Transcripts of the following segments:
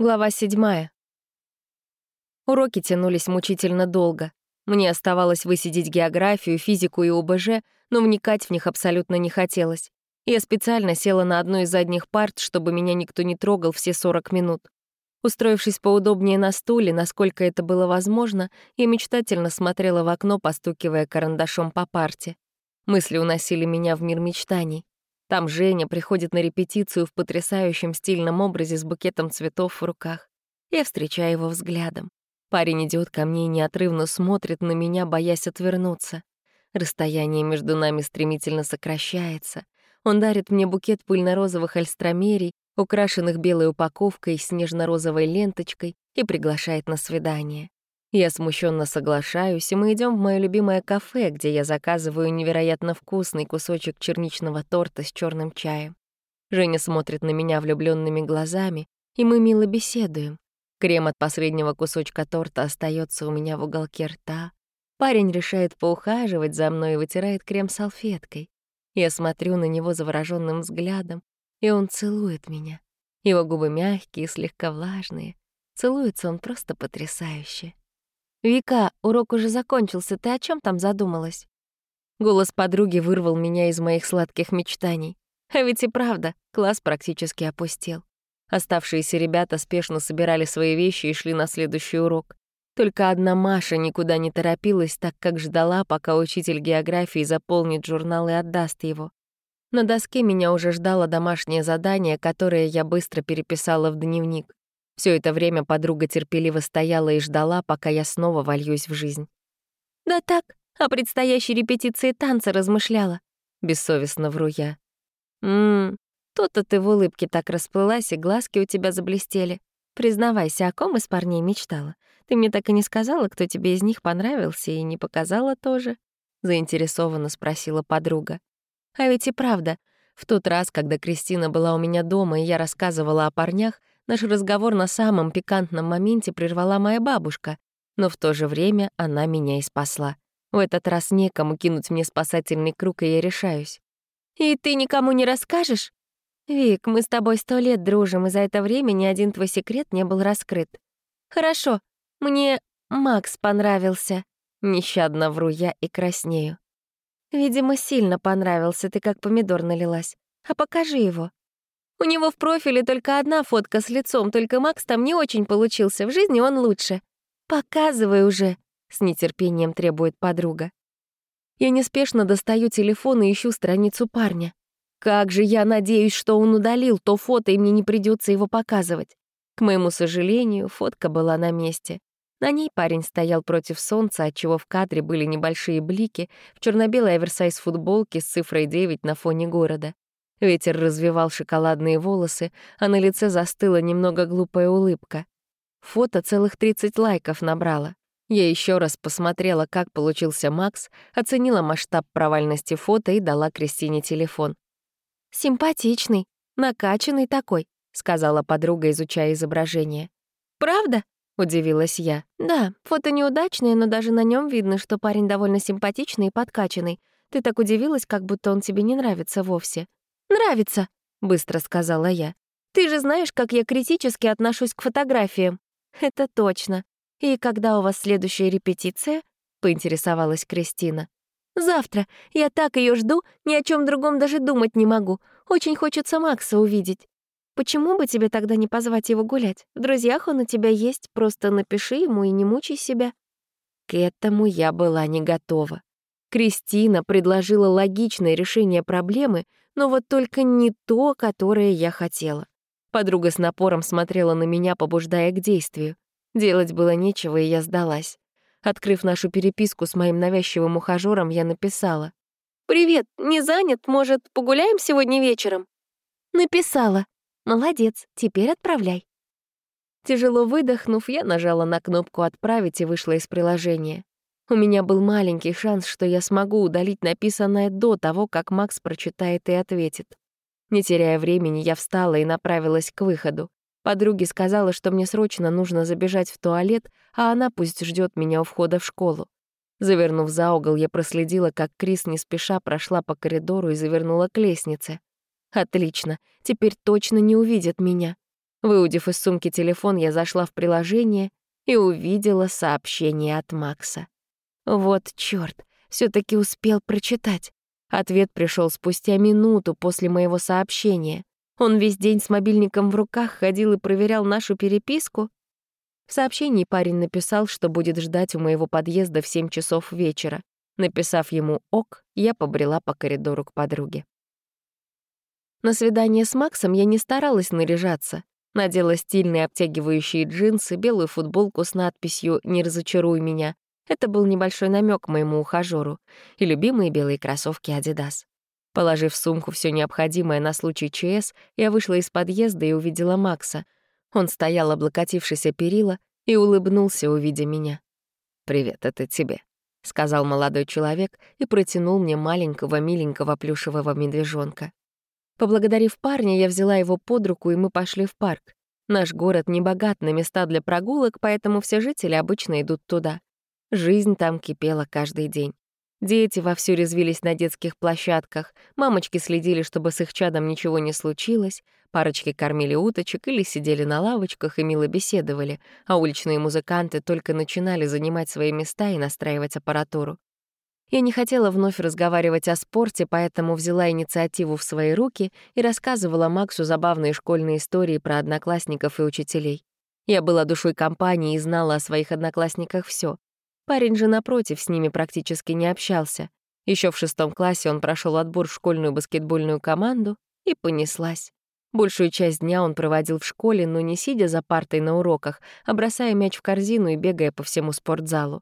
Глава седьмая. Уроки тянулись мучительно долго. Мне оставалось высидеть географию, физику и ОБЖ, но вникать в них абсолютно не хотелось. Я специально села на одну из задних парт, чтобы меня никто не трогал все 40 минут. Устроившись поудобнее на стуле, насколько это было возможно, я мечтательно смотрела в окно, постукивая карандашом по парте. Мысли уносили меня в мир мечтаний. Там Женя приходит на репетицию в потрясающем стильном образе с букетом цветов в руках. Я встречаю его взглядом. Парень идет ко мне и неотрывно смотрит на меня, боясь отвернуться. Расстояние между нами стремительно сокращается. Он дарит мне букет пыльно-розовых альстромерий, украшенных белой упаковкой и снежно-розовой ленточкой, и приглашает на свидание. Я смущенно соглашаюсь, и мы идем в мое любимое кафе, где я заказываю невероятно вкусный кусочек черничного торта с черным чаем. Женя смотрит на меня влюбленными глазами, и мы мило беседуем. Крем от последнего кусочка торта остается у меня в уголке рта. Парень решает поухаживать за мной и вытирает крем салфеткой. Я смотрю на него завороженным взглядом, и он целует меня. Его губы мягкие, слегка влажные. Целуется он просто потрясающе. «Вика, урок уже закончился, ты о чем там задумалась?» Голос подруги вырвал меня из моих сладких мечтаний. А ведь и правда, класс практически опустел. Оставшиеся ребята спешно собирали свои вещи и шли на следующий урок. Только одна Маша никуда не торопилась, так как ждала, пока учитель географии заполнит журнал и отдаст его. На доске меня уже ждало домашнее задание, которое я быстро переписала в дневник. Все это время подруга терпеливо стояла и ждала, пока я снова вольюсь в жизнь. «Да так, о предстоящей репетиции танца размышляла», — бессовестно вру я. «Ммм, то-то ты в улыбке так расплылась, и глазки у тебя заблестели. Признавайся, о ком из парней мечтала? Ты мне так и не сказала, кто тебе из них понравился, и не показала тоже?» — заинтересованно спросила подруга. А ведь и правда, в тот раз, когда Кристина была у меня дома, и я рассказывала о парнях, Наш разговор на самом пикантном моменте прервала моя бабушка, но в то же время она меня и спасла. В этот раз некому кинуть мне спасательный круг, и я решаюсь. «И ты никому не расскажешь?» «Вик, мы с тобой сто лет дружим, и за это время ни один твой секрет не был раскрыт». «Хорошо, мне Макс понравился», — нещадно вру я и краснею. «Видимо, сильно понравился, ты как помидор налилась. А покажи его». У него в профиле только одна фотка с лицом, только Макс там не очень получился, в жизни он лучше. «Показывай уже», — с нетерпением требует подруга. Я неспешно достаю телефон и ищу страницу парня. Как же я надеюсь, что он удалил то фото, и мне не придется его показывать. К моему сожалению, фотка была на месте. На ней парень стоял против солнца, отчего в кадре были небольшие блики, в черно-белой оверсайз футболке с цифрой 9 на фоне города. Ветер развивал шоколадные волосы, а на лице застыла немного глупая улыбка. Фото целых 30 лайков набрало. Я еще раз посмотрела, как получился Макс, оценила масштаб провальности фото и дала Кристине телефон. «Симпатичный, накачанный такой», — сказала подруга, изучая изображение. «Правда?» — удивилась я. «Да, фото неудачное, но даже на нем видно, что парень довольно симпатичный и подкачанный. Ты так удивилась, как будто он тебе не нравится вовсе. «Нравится», — быстро сказала я. «Ты же знаешь, как я критически отношусь к фотографиям». «Это точно. И когда у вас следующая репетиция?» — поинтересовалась Кристина. «Завтра. Я так ее жду, ни о чем другом даже думать не могу. Очень хочется Макса увидеть. Почему бы тебе тогда не позвать его гулять? В друзьях он у тебя есть, просто напиши ему и не мучай себя». К этому я была не готова. Кристина предложила логичное решение проблемы, но вот только не то, которое я хотела. Подруга с напором смотрела на меня, побуждая к действию. Делать было нечего, и я сдалась. Открыв нашу переписку с моим навязчивым ухажёром, я написала. «Привет, не занят? Может, погуляем сегодня вечером?» Написала. «Молодец, теперь отправляй». Тяжело выдохнув, я нажала на кнопку «Отправить» и вышла из приложения. У меня был маленький шанс, что я смогу удалить написанное до того, как Макс прочитает и ответит. Не теряя времени, я встала и направилась к выходу. Подруге сказала, что мне срочно нужно забежать в туалет, а она пусть ждет меня у входа в школу. Завернув за угол, я проследила, как Крис не спеша прошла по коридору и завернула к лестнице. Отлично, теперь точно не увидят меня. Выудив из сумки телефон, я зашла в приложение и увидела сообщение от Макса. Вот чёрт, все таки успел прочитать. Ответ пришел спустя минуту после моего сообщения. Он весь день с мобильником в руках ходил и проверял нашу переписку. В сообщении парень написал, что будет ждать у моего подъезда в 7 часов вечера. Написав ему «ок», я побрела по коридору к подруге. На свидание с Максом я не старалась наряжаться. Надела стильные обтягивающие джинсы, белую футболку с надписью «Не разочаруй меня», это был небольшой намек моему ухажёру и любимые белые кроссовки Adidas. Положив в сумку все необходимое на случай ЧС, я вышла из подъезда и увидела Макса. Он стоял, облокотившись о перила, и улыбнулся, увидя меня. «Привет, это тебе», — сказал молодой человек и протянул мне маленького миленького плюшевого медвежонка. Поблагодарив парня, я взяла его под руку, и мы пошли в парк. Наш город не богат на места для прогулок, поэтому все жители обычно идут туда. Жизнь там кипела каждый день. Дети вовсю резвились на детских площадках, мамочки следили, чтобы с их чадом ничего не случилось, парочки кормили уточек или сидели на лавочках и мило беседовали, а уличные музыканты только начинали занимать свои места и настраивать аппаратуру. Я не хотела вновь разговаривать о спорте, поэтому взяла инициативу в свои руки и рассказывала Максу забавные школьные истории про одноклассников и учителей. Я была душой компании и знала о своих одноклассниках все. Парень же, напротив, с ними практически не общался. Еще в шестом классе он прошел отбор в школьную баскетбольную команду и понеслась. Большую часть дня он проводил в школе, но не сидя за партой на уроках, а бросая мяч в корзину и бегая по всему спортзалу.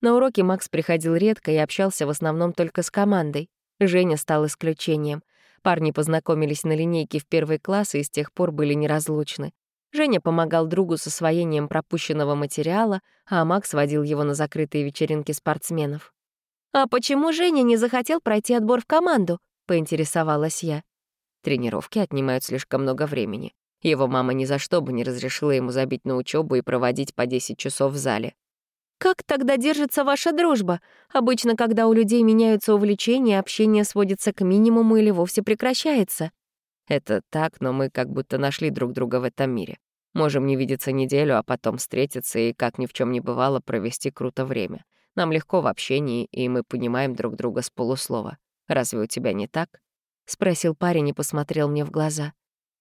На уроки Макс приходил редко и общался в основном только с командой. Женя стал исключением. Парни познакомились на линейке в первый класс и с тех пор были неразлучны. Женя помогал другу с освоением пропущенного материала, а Макс водил его на закрытые вечеринки спортсменов. «А почему Женя не захотел пройти отбор в команду?» — поинтересовалась я. Тренировки отнимают слишком много времени. Его мама ни за что бы не разрешила ему забить на учебу и проводить по 10 часов в зале. «Как тогда держится ваша дружба? Обычно, когда у людей меняются увлечения, общение сводится к минимуму или вовсе прекращается». Это так, но мы как будто нашли друг друга в этом мире. Можем не видеться неделю, а потом встретиться и, как ни в чем не бывало, провести круто время. Нам легко в общении, и мы понимаем друг друга с полуслова. Разве у тебя не так?» — спросил парень и посмотрел мне в глаза.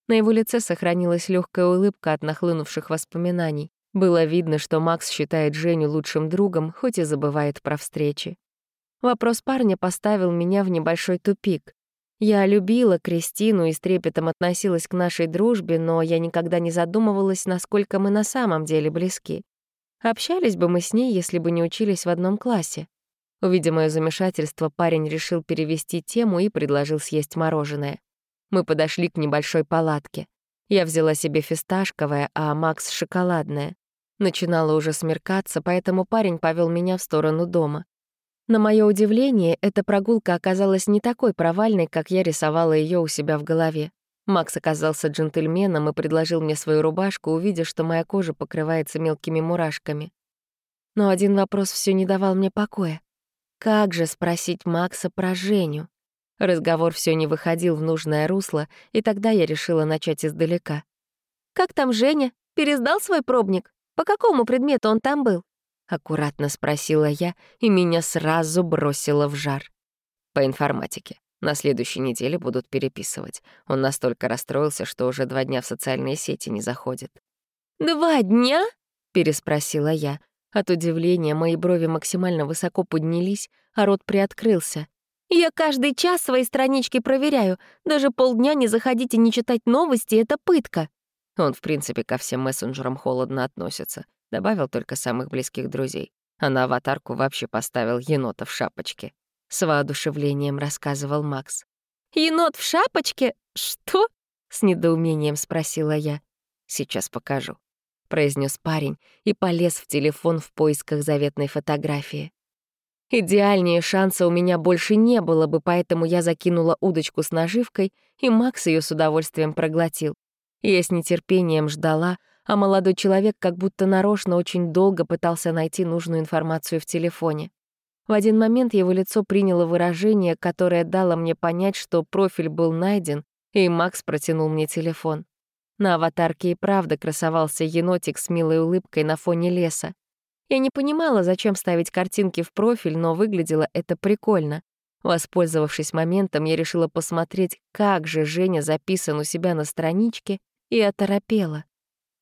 На его лице сохранилась легкая улыбка от нахлынувших воспоминаний. Было видно, что Макс считает Женю лучшим другом, хоть и забывает про встречи. Вопрос парня поставил меня в небольшой тупик. Я любила Кристину и с трепетом относилась к нашей дружбе, но я никогда не задумывалась, насколько мы на самом деле близки. Общались бы мы с ней, если бы не учились в одном классе. Увидя моё замешательство, парень решил перевести тему и предложил съесть мороженое. Мы подошли к небольшой палатке. Я взяла себе фисташковое, а Макс — шоколадное. Начинало уже смеркаться, поэтому парень повел меня в сторону дома. На мое удивление, эта прогулка оказалась не такой провальной, как я рисовала ее у себя в голове. Макс оказался джентльменом и предложил мне свою рубашку, увидя, что моя кожа покрывается мелкими мурашками. Но один вопрос все не давал мне покоя. Как же спросить Макса про Женю? Разговор все не выходил в нужное русло, и тогда я решила начать издалека. «Как там Женя? Пересдал свой пробник? По какому предмету он там был?» — аккуратно спросила я, и меня сразу бросило в жар. «По информатике. На следующей неделе будут переписывать. Он настолько расстроился, что уже два дня в социальные сети не заходит». «Два дня?» — переспросила я. От удивления мои брови максимально высоко поднялись, а рот приоткрылся. «Я каждый час свои странички проверяю. Даже полдня не заходить и не читать новости — это пытка». Он, в принципе, ко всем мессенджерам холодно относится. Добавил только самых близких друзей. А на аватарку вообще поставил енота в шапочке. С воодушевлением рассказывал Макс. «Енот в шапочке? Что?» — с недоумением спросила я. «Сейчас покажу», — произнес парень и полез в телефон в поисках заветной фотографии. Идеальнее шанса у меня больше не было бы, поэтому я закинула удочку с наживкой, и Макс ее с удовольствием проглотил. Я с нетерпением ждала, а молодой человек как будто нарочно очень долго пытался найти нужную информацию в телефоне. В один момент его лицо приняло выражение, которое дало мне понять, что профиль был найден, и Макс протянул мне телефон. На аватарке и правда красовался енотик с милой улыбкой на фоне леса. Я не понимала, зачем ставить картинки в профиль, но выглядело это прикольно. Воспользовавшись моментом, я решила посмотреть, как же Женя записан у себя на страничке, и оторопела.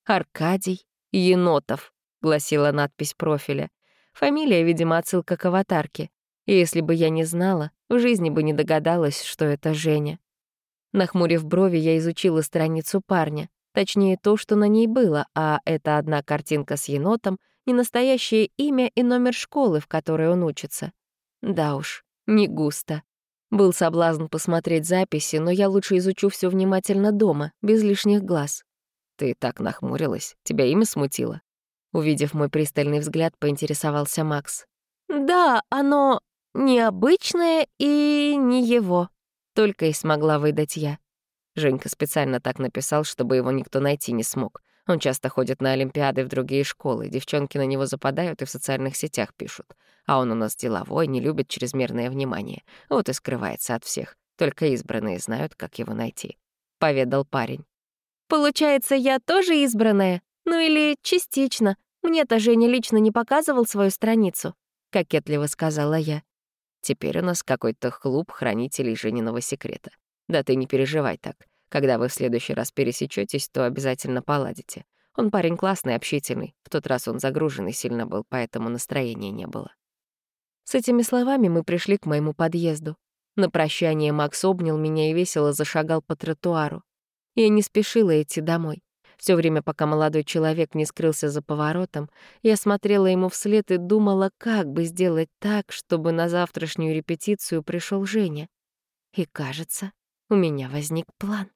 «Аркадий Енотов», — гласила надпись профиля. Фамилия, видимо, отсылка к аватарке. И если бы я не знала, в жизни бы не догадалась, что это Женя. Нахмурив брови, я изучила страницу парня. Точнее, то, что на ней было, а это одна картинка с енотом, не настоящее имя и номер школы, в которой он учится. Да уж, не густо. Был соблазн посмотреть записи, но я лучше изучу все внимательно дома, без лишних глаз. Ты так нахмурилась, тебя имя смутило? Увидев мой пристальный взгляд, поинтересовался Макс. «Да, оно необычное и не его», только и смогла выдать я. Женька специально так написал, чтобы его никто найти не смог. Он часто ходит на олимпиады в другие школы, девчонки на него западают и в социальных сетях пишут. А он у нас деловой, не любит чрезмерное внимание. Вот и скрывается от всех. Только избранные знают, как его найти. Поведал парень. «Получается, я тоже избранная? Ну или частично. Мне-то Женя лично не показывал свою страницу», — кокетливо сказала я. Теперь у нас какой-то клуб хранителей Жениного секрета. Да ты не переживай так. Когда вы в следующий раз пересечетесь, то обязательно поладите. Он парень классный, общительный. В тот раз он загруженный сильно был, поэтому настроения не было. С этими словами мы пришли к моему подъезду. На прощание Макс обнял меня и весело зашагал по тротуару. Я не спешила идти домой. Все время, пока молодой человек не скрылся за поворотом, я смотрела ему вслед и думала, как бы сделать так, чтобы на завтрашнюю репетицию пришел Женя. И, кажется, у меня возник план.